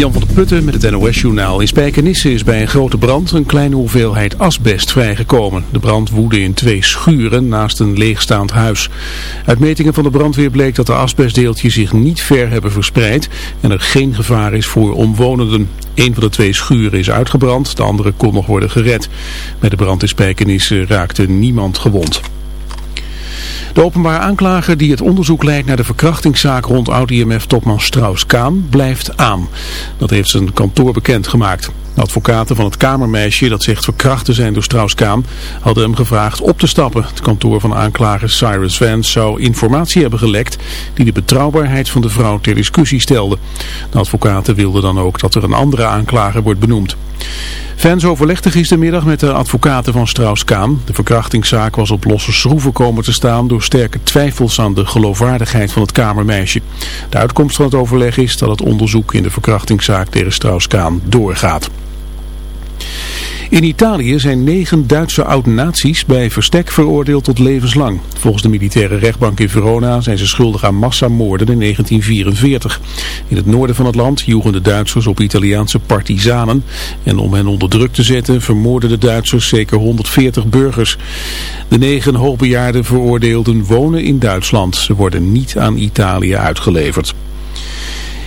Jan van der Putten met het NOS-journaal. In Spijkenisse is bij een grote brand een kleine hoeveelheid asbest vrijgekomen. De brand woedde in twee schuren naast een leegstaand huis. Uit metingen van de brandweer bleek dat de asbestdeeltjes zich niet ver hebben verspreid en er geen gevaar is voor omwonenden. Een van de twee schuren is uitgebrand, de andere kon nog worden gered. Bij de brand in Spijkenisse raakte niemand gewond. De openbaar aanklager die het onderzoek leidt naar de verkrachtingszaak rond oud-IMF-topman Strauss-Kaan blijft aan. Dat heeft zijn kantoor bekendgemaakt. Advocaten van het kamermeisje dat zegt verkracht te zijn door Strauss-Kaan hadden hem gevraagd op te stappen. Het kantoor van aanklager Cyrus Vance zou informatie hebben gelekt die de betrouwbaarheid van de vrouw ter discussie stelde. De advocaten wilden dan ook dat er een andere aanklager wordt benoemd. Vance overlegde gistermiddag met de advocaten van Strauss-Kaan. De verkrachtingszaak was op losse schroeven komen te staan door sterke twijfels aan de geloofwaardigheid van het kamermeisje. De uitkomst van het overleg is dat het onderzoek in de verkrachtingszaak tegen Strauss-Kaan doorgaat. In Italië zijn negen Duitse oud-nazi's bij verstek veroordeeld tot levenslang. Volgens de militaire rechtbank in Verona zijn ze schuldig aan massamoorden in 1944. In het noorden van het land joegen de Duitsers op Italiaanse partizanen. En om hen onder druk te zetten vermoorden de Duitsers zeker 140 burgers. De negen hoogbejaarde veroordeelden wonen in Duitsland. Ze worden niet aan Italië uitgeleverd.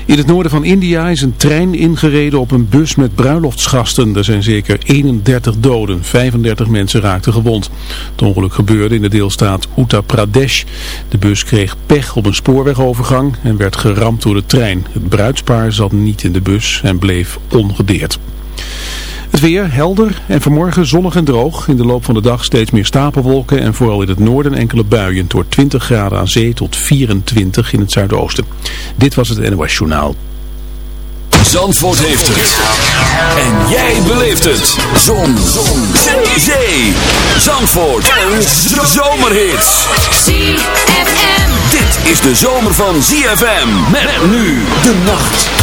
In het noorden van India is een trein ingereden op een bus met bruiloftsgasten. Er zijn zeker 31 doden, 35 mensen raakten gewond. Het ongeluk gebeurde in de deelstaat Uttar Pradesh. De bus kreeg pech op een spoorwegovergang en werd geramd door de trein. Het bruidspaar zat niet in de bus en bleef ongedeerd. Het weer helder en vanmorgen zonnig en droog. In de loop van de dag steeds meer stapelwolken en vooral in het noorden enkele buien. Door 20 graden aan zee tot 24 in het zuidoosten. Dit was het NOS Journaal. Zandvoort heeft het. En jij beleeft het. Zon. Zon. Zee. Zandvoort. En zomerhits. ZFM. Dit is de zomer van ZFM. Met nu de nacht.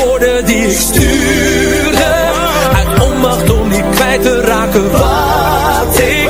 raken wat ik